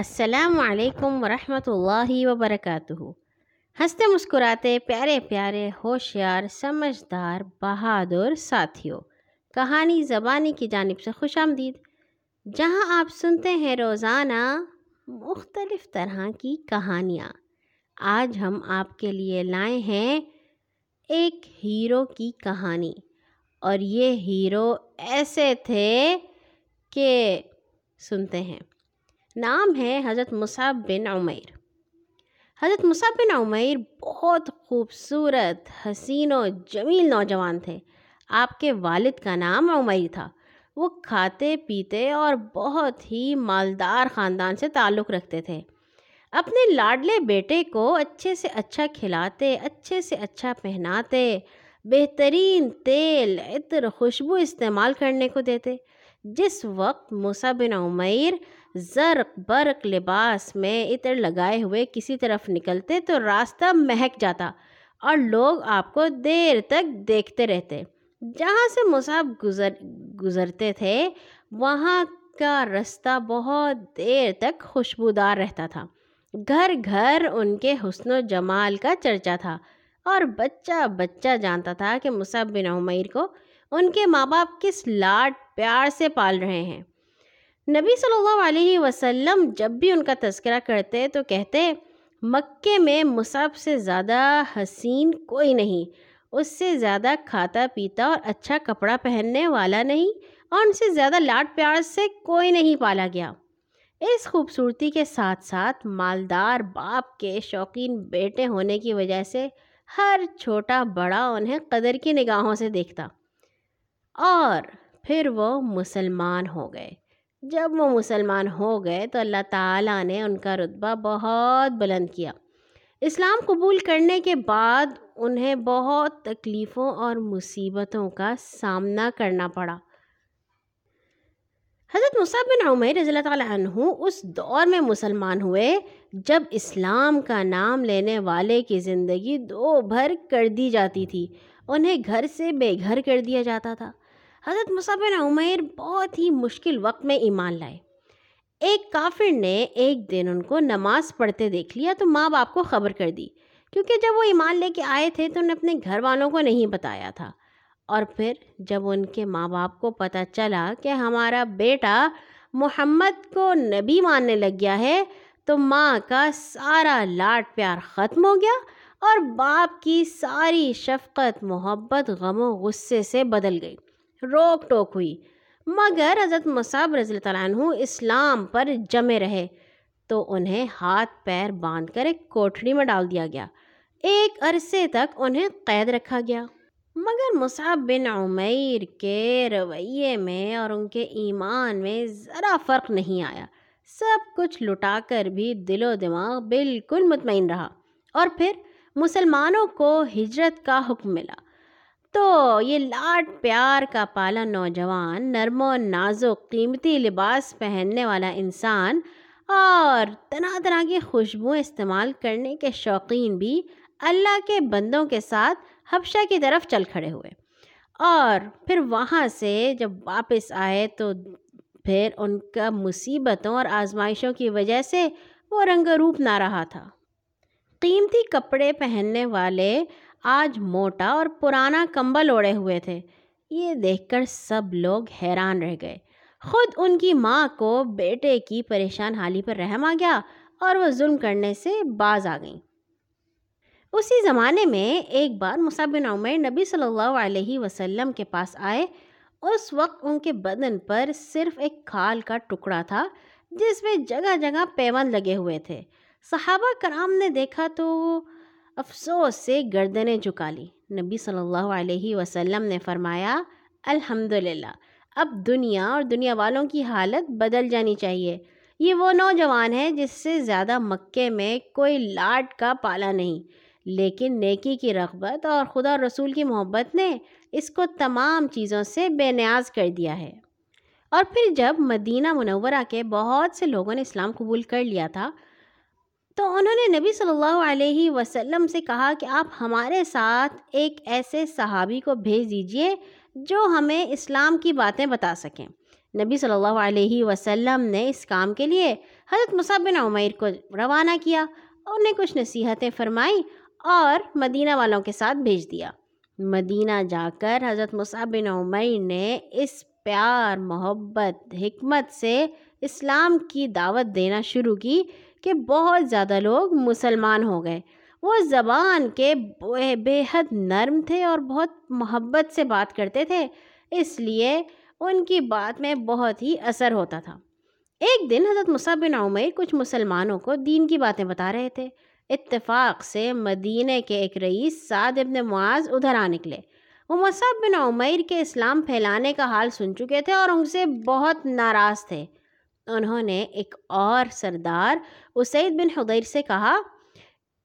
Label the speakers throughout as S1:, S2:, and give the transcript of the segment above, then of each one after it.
S1: السلام علیکم ورحمۃ اللہ وبرکاتہ۔ ہنستے مسکراتے پیارے پیارے، ہوشیار، سمجھدار، بہادر ساتھیوں کہانی زبانی کی جانب سے خوش آمدید۔ جہاں آپ سنتے ہیں روزانہ مختلف طرح کی کہانیاں، آج ہم آپ کے لیے لائے ہیں ایک ہیرو کی کہانی۔ اور یہ ہیرو ایسے تھے کہ سنتے ہیں۔ نام ہے حضرت مصعب بن عمیر۔ حضرت مصعب بن عمیر بہت خوبصورت، حسین و جمیل نوجوان تھے۔ آپ کے والد کا نام عمیر تھا۔ وہ کھاتے پیتے اور بہت ہی مالدار خاندان سے تعلق رکھتے تھے۔ اپنے لاڈلے بیٹے کو اچھے سے اچھا کھلاتے، اچھے سے اچھا پہناتے، بہترین تیل، عطر، خوشبو استعمال کرنے کو دیتے۔ جس وقت مصعب بن عمیر زرق برق لباس میں عطر لگائے ہوئے کسی طرف نکلتے تو راستہ مہک جاتا اور لوگ آپ کو دیر تک دیکھتے رہتے۔ جہاں سے مصعب گزر گزرتے تھے، وہاں کا رستہ بہت دیر تک خوشبودار رہتا تھا۔ گھر گھر ان کے حسن و جمال کا چرچا تھا اور بچہ بچہ جانتا تھا کہ مصعب بن عمیر کو ان کے ماں باپ کس لاڈ پیار سے پال رہے ہیں۔ نبی صلی اللہ علیہ وسلم جب بھی ان کا تذکرہ کرتے تو کہتے مکے میں مصعب سے زیادہ حسین کوئی نہیں، اس سے زیادہ کھاتا پیتا اور اچھا کپڑا پہننے والا نہیں اور ان سے زیادہ لاڈ پیار سے کوئی نہیں پالا گیا۔ اس خوبصورتی کے ساتھ ساتھ مالدار باپ کے شوقین بیٹے ہونے کی وجہ سے ہر چھوٹا بڑا انہیں قدر کی نگاہوں سے دیکھتا اور پھر وہ مسلمان ہو گئے۔ جب وہ مسلمان ہو گئے تو اللہ تعالیٰ نے ان کا رتبہ بہت بلند کیا۔ اسلام قبول کرنے کے بعد انہیں بہت تکلیفوں اور مصیبتوں کا سامنا کرنا پڑا۔ حضرت مصعب بن عمیر رضی اللہ تعالیٰ عنہ اس دور میں مسلمان ہوئے جب اسلام کا نام لینے والے کی زندگی دو بھر کر دی جاتی تھی۔ انہیں گھر سے بے گھر کر دیا جاتا تھا۔ حضرت مصعب بن عمیر بہت ہی مشکل وقت میں ایمان لائے۔ ایک کافر نے ایک دن ان کو نماز پڑھتے دیکھ لیا تو ماں باپ کو خبر کر دی، کیونکہ جب وہ ایمان لے کے آئے تھے تو انہیں اپنے گھر والوں کو نہیں بتایا تھا۔ اور پھر جب ان کے ماں باپ کو پتہ چلا کہ ہمارا بیٹا محمد کو نبی ماننے لگ گیا ہے، تو ماں کا سارا لاڈ پیار ختم ہو گیا اور باپ کی ساری شفقت، محبت، غم و غصے سے بدل گئی۔ روک ٹوک ہوئی۔ مگر حضرت مصعب رضی اللہ عنہ اسلام پر جمے رہے تو انہیں ہاتھ پیر باندھ کر ایک کوٹھڑی میں ڈال دیا گیا۔ ایک عرصے تک انہیں قید رکھا گیا۔ مگر مصعب بن عمیر کے رویے میں اور ان کے ایمان میں ذرا فرق نہیں آیا۔ سب کچھ لٹا کر بھی دل و دماغ بالکل مطمئن رہا۔ اور پھر مسلمانوں کو ہجرت کا حکم ملا۔ تو یہ لاڈ پیار کا پالا نوجوان، نرم و نازک قیمتی لباس پہننے والا انسان اور طرح طرح کی خوشبو استعمال کرنے کے شوقین بھی اللہ کے بندوں کے ساتھ حبشہ کی طرف چل کھڑے ہوئے۔ اور پھر وہاں سے جب واپس آئے تو پھر ان کا مصیبتوں اور آزمائشوں کی وجہ سے وہ رنگ روپ نہ رہا تھا۔ قیمتی کپڑے پہننے والے آج موٹا اور پرانا کمبل اوڑے ہوئے تھے۔ یہ دیکھ کر سب لوگ حیران رہ گئے۔ خود ان کی ماں کو بیٹے کی پریشان حالی پر رحم آ گیا اور وہ ظلم کرنے سے باز آ گئیں۔ اسی زمانے میں ایک بار بن عمر نبی صلی اللہ علیہ وسلم کے پاس آئے۔ اس وقت ان کے بدن پر صرف ایک کھال کا ٹکڑا تھا جس میں جگہ جگہ پیون لگے ہوئے تھے۔ صحابہ کرام نے دیکھا تو افسوس سے گردنیں چکا لی۔ نبی صلی اللہ علیہ وسلم نے فرمایا الحمد للہ اب دنیا اور دنیا والوں کی حالت بدل جانی چاہیے۔ یہ وہ نوجوان ہے جس سے زیادہ مکے میں کوئی لاڈ کا پالا نہیں۔ لیکن نیکی کی رغبت اور خدا رسول کی محبت نے اس کو تمام چیزوں سے بے نیاز کر دیا ہے۔ اور پھر جب مدینہ منورہ کے بہت سے لوگوں نے اسلام قبول کر لیا تھا تو انہوں نے نبی صلی اللہ علیہ وسلم سے کہا کہ آپ ہمارے ساتھ ایک ایسے صحابی کو بھیج دیجیے جو ہمیں اسلام کی باتیں بتا سکیں۔ نبی صلی اللہ علیہ وسلم نے اس کام کے لیے حضرت مصعب بن عمیر کو روانہ کیا اور انہیں کچھ نصیحتیں فرمائیں اور مدینہ والوں کے ساتھ بھیج دیا۔ مدینہ جا کر حضرت مصعب بن عمیر نے اس پیار، محبت، حکمت سے اسلام کی دعوت دینا شروع کی۔ کہ بہت زیادہ لوگ مسلمان ہو گئے۔ وہ زبان کے بے حد نرم تھے اور بہت محبت سے بات کرتے تھے، اس لیے ان کی بات میں بہت ہی اثر ہوتا تھا۔ ایک دن حضرت مصعب بن عمیر کچھ مسلمانوں کو دین کی باتیں بتا رہے تھے۔ اتفاق سے مدینہ کے ایک رئیس سعد ابن معاذ ادھر آ نکلے۔ وہ مصعب بن عمیر کے اسلام پھیلانے کا حال سن چکے تھے اور ان سے بہت ناراض تھے۔ انہوں نے ایک اور سردار اسید بن حدیر سے کہا،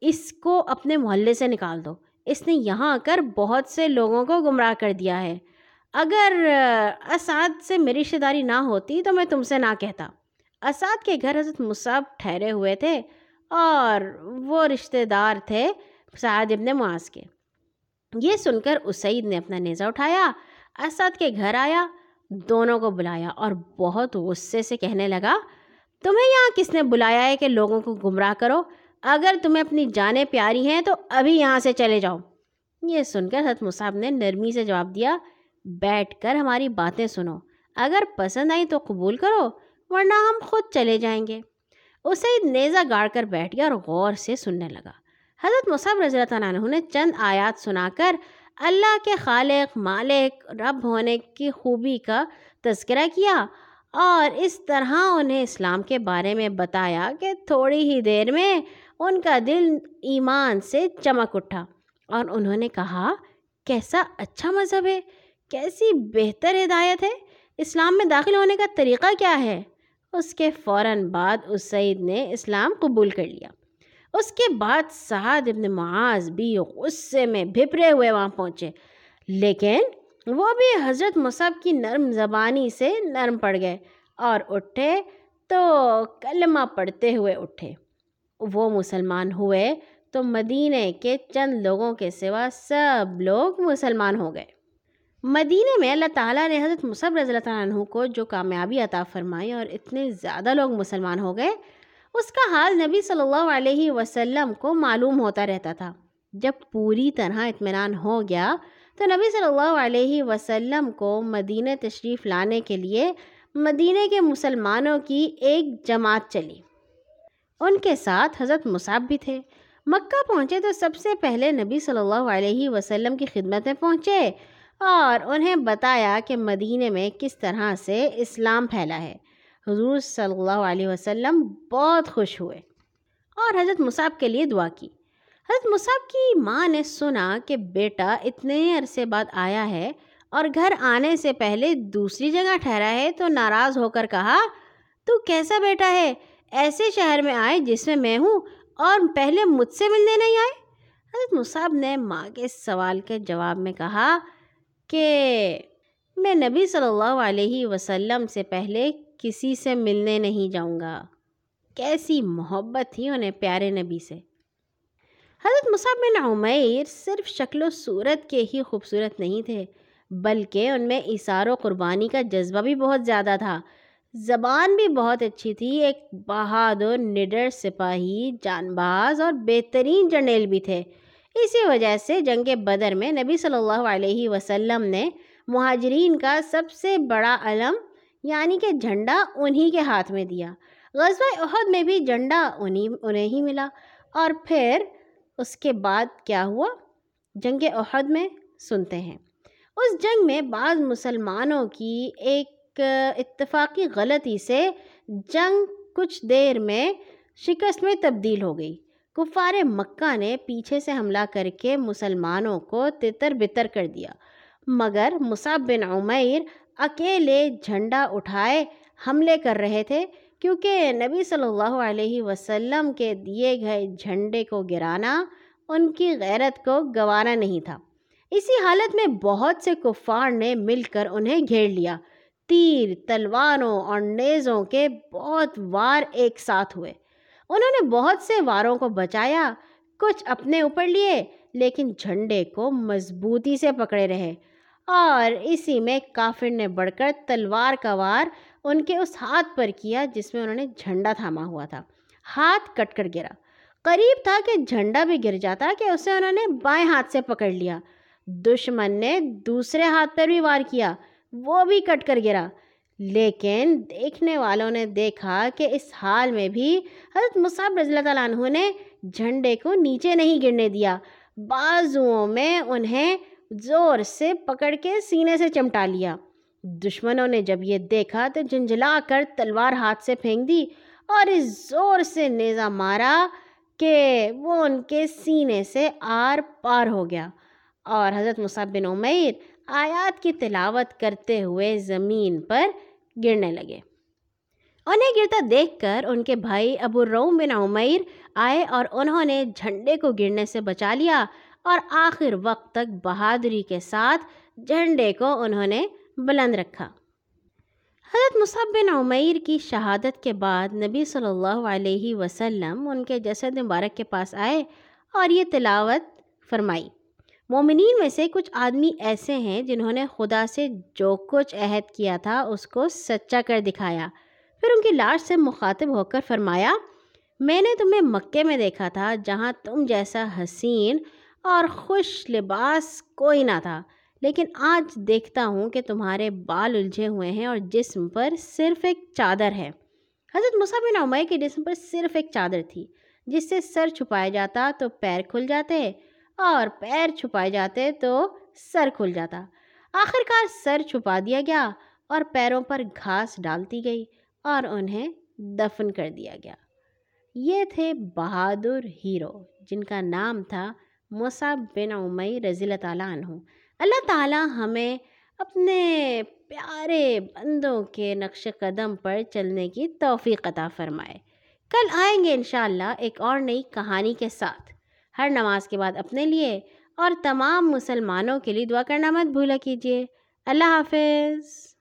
S1: اس کو اپنے محلے سے نکال دو۔ اس نے یہاں آ کر بہت سے لوگوں کو گمراہ کر دیا ہے۔ اگر اسعد سے میری رشتہ داری نہ ہوتی تو میں تم سے نہ کہتا۔ اسعد کے گھر حضرت مصعب ٹھہرے ہوئے تھے اور وہ رشتہ دار تھے سعد ابن معاذ کے۔ یہ سن کر اسعید نے اپنا نیزہ اٹھایا۔ اسعد کے گھر آیا۔ دونوں کو بلایا اور بہت غصے سے کہنے لگا، تمہیں یہاں کس نے بلایا ہے کہ لوگوں کو گمراہ کرو؟ اگر تمہیں اپنی جانیں پیاری ہیں تو ابھی یہاں سے چلے جاؤ یہ سن کر حضرت مصعب نے نرمی سے جواب دیا، بیٹھ کر ہماری باتیں سنو۔ اگر پسند آئی تو قبول کرو، ورنہ ہم خود چلے جائیں گے اسے نیزہ گاڑ کر بیٹھ گیا اور غور سے سننے لگا۔ حضرت مصعب رضی اللہ عنہ نے چند آیات سنا کر اللہ کے خالق، مالک، رب ہونے کی خوبی کا تذکرہ کیا اور اس طرح انہیں اسلام کے بارے میں بتایا کہ تھوڑی ہی دیر میں ان کا دل ایمان سے چمک اٹھا اور انہوں نے کہا، کیسا اچھا مذہب ہے، کیسی بہتر ہدایت ہے، اسلام میں داخل ہونے کا طریقہ کیا ہے۔ اس کے فوراً بعد اس سعید نے اسلام قبول کر لیا۔ اس کے بعد سعد ابن معاذ بھی غصے میں بھپرے ہوئے وہاں پہنچے۔ لیکن وہ بھی حضرت مصعب کی نرم زبانی سے نرم پڑ گئے اور اٹھے تو کلمہ پڑھتے ہوئے اٹھے۔ وہ مسلمان ہوئے تو مدینہ کے چند لوگوں کے سوا سب لوگ مسلمان ہو گئے۔ مدینہ میں اللہ تعالیٰ نے حضرت مصعب رضی اللہ تعالیٰ عنہ کو جو کامیابی عطا فرمائی اور اتنے زیادہ لوگ مسلمان ہو گئے اس کا حال نبی صلی اللہ علیہ وسلم کو معلوم ہوتا رہتا تھا۔ جب پوری طرح اطمینان ہو گیا تو نبی صلی اللہ علیہ وسلم کو مدینہ تشریف لانے کے لیے مدینہ کے مسلمانوں کی ایک جماعت چلی۔ ان کے ساتھ حضرت مصعب بھی تھے۔ مکہ پہنچے تو سب سے پہلے نبی صلی اللہ علیہ وسلم کی خدمت میں پہنچے اور انہیں بتایا کہ مدینہ میں کس طرح سے اسلام پھیلا ہے۔ حضور صلی اللہ علیہ وسلم بہت خوش ہوئے اور حضرت مصعب کے لیے دعا کی۔ حضرت مصعب کی ماں نے سنا کہ بیٹا اتنے عرصے بعد آیا ہے اور گھر آنے سے پہلے دوسری جگہ ٹھہرا ہے تو ناراض ہو کر کہا، تو کیسا بیٹا ہے؟ ایسے شہر میں آئے جس میں میں ہوں اور پہلے مجھ سے ملنے نہیں آئے؟ حضرت مصعب نے ماں کے سوال کے جواب میں کہا کہ، میں نبی صلی اللہ علیہ وسلم سے پہلے کسی سے ملنے نہیں جاؤں گا۔ کیسی محبت تھی انہیں پیارے نبی سے۔ حضرت مصعب بن عمیر صرف شکل و صورت کے ہی خوبصورت نہیں تھے، بلکہ ان میں اثار و قربانی کا جذبہ بھی بہت زیادہ تھا۔ زبان بھی بہت اچھی تھی، ایک بہادر، نڈر، سپاہی جان باز اور بہترین جرنیل بھی تھے۔ اسی وجہ سے جنگ بدر میں نبی صلی اللہ علیہ وسلم نے مہاجرین کا سب سے بڑا علم یعنی کہ جھنڈا انہی کے ہاتھ میں دیا۔ غزوہ احد میں بھی جھنڈا انہی، انہیں ہی ملا۔ اور پھر اس کے بعد کیا ہوا؟ جنگ احد میں سنتے ہیں۔ اس جنگ میں بعض مسلمانوں کی ایک اتفاقی غلطی سے جنگ کچھ دیر میں شکست میں تبدیل ہو گئی۔ کفار مکہ نے پیچھے سے حملہ کر کے مسلمانوں کو تتر بتر کر دیا۔ مگر مصعب بن عمیر اکیلے جھنڈا اٹھائے حملے کر رہے تھے کیونکہ نبی صلی اللہ علیہ وسلم کے دیے گئے جھنڈے کو گرانا، ان کی غیرت کو گوارا نہیں تھا۔ اسی حالت میں بہت سے کفار نے مل کر انہیں گھیر لیا۔ تیر، تلواروں اور نیزوں کے بہت وار ایک ساتھ ہوئے۔ انہوں نے بہت سے واروں کو بچایا، کچھ اپنے اوپر لیے، لیکن جھنڈے کو مضبوطی سے پکڑے رہے۔ اور اسی میں کافر نے بڑھ کر تلوار کا وار ان کے اس ہاتھ پر کیا جس میں انہوں نے جھنڈا تھاما ہوا تھا۔ ہاتھ کٹ کر گرا۔ قریب تھا کہ جھنڈا بھی گر جاتا کہ اسے انہوں نے بائیں ہاتھ سے پکڑ لیا۔ دشمن نے دوسرے ہاتھ پر بھی وار کیا، وہ بھی کٹ کر گرا۔ لیکن دیکھنے والوں نے دیکھا کہ اس حال میں بھی حضرت مصعب رضی اللہ تعالیٰ عنہ نے جھنڈے کو نیچے نہیں گرنے دیا۔ بازوؤں میں انہیں زور سے پکڑ کے سینے سے چمٹا لیا۔ دشمنوں نے جب یہ دیکھا تو جھنجھلا کر تلوار ہاتھ سے پھینک دی اور اس زور سے نیزہ مارا کہ وہ ان کے سینے سے آر پار ہو گیا۔ اور حضرت مصعب بن عمیر آیات کی تلاوت کرتے ہوئے زمین پر گرنے لگے۔ انہیں گرتا دیکھ کر ان کے بھائی ابو الروم بن عمیر آئے اور انہوں نے جھنڈے کو گرنے سے بچا لیا۔ اور آخر وقت تک بہادری کے ساتھ جھنڈے کو انہوں نے بلند رکھا۔ حضرت مصعب بن عمیر کی شہادت کے بعد نبی صلی اللہ علیہ وسلم ان کے جسد مبارک کے پاس آئے اور یہ تلاوت فرمائی۔ مومنین میں سے کچھ آدمی ایسے ہیں جنہوں نے خدا سے جو کچھ عہد کیا تھا اس کو سچا کر دکھایا۔ پھر ان کی لاش سے مخاطب ہو کر فرمایا، میں نے تمہیں مکے میں دیکھا تھا جہاں تم جیسا حسین اور خوش لباس کوئی نہ تھا۔ لیکن آج دیکھتا ہوں کہ تمہارے بال الجھے ہوئے ہیں اور جسم پر صرف ایک چادر ہے۔ حضرت مصعب بن عمیر کے جسم پر صرف ایک چادر تھی، جس سے سر چھپایا جاتا تو پیر کھل جاتے اور پیر چھپائے جاتے تو سر کھل جاتا۔ آخر کار سر چھپا دیا گیا اور پیروں پر گھاس ڈالتی گئی اور انہیں دفن کر دیا گیا۔ یہ تھے بہادر ہیرو، جن کا نام تھا مصعب بن عمیر رضی اللہ تعالیٰ عنہ اللہ تعالیٰ ہمیں اپنے پیارے بندوں کے نقش قدم پر چلنے کی توفیق عطا فرمائے۔ کل آئیں گے انشاءاللہ ایک اور نئی کہانی کے ساتھ۔ ہر نماز کے بعد اپنے لیے اور تمام مسلمانوں کے لیے دعا کرنا مت بھولا کیجیے۔ اللہ حافظ۔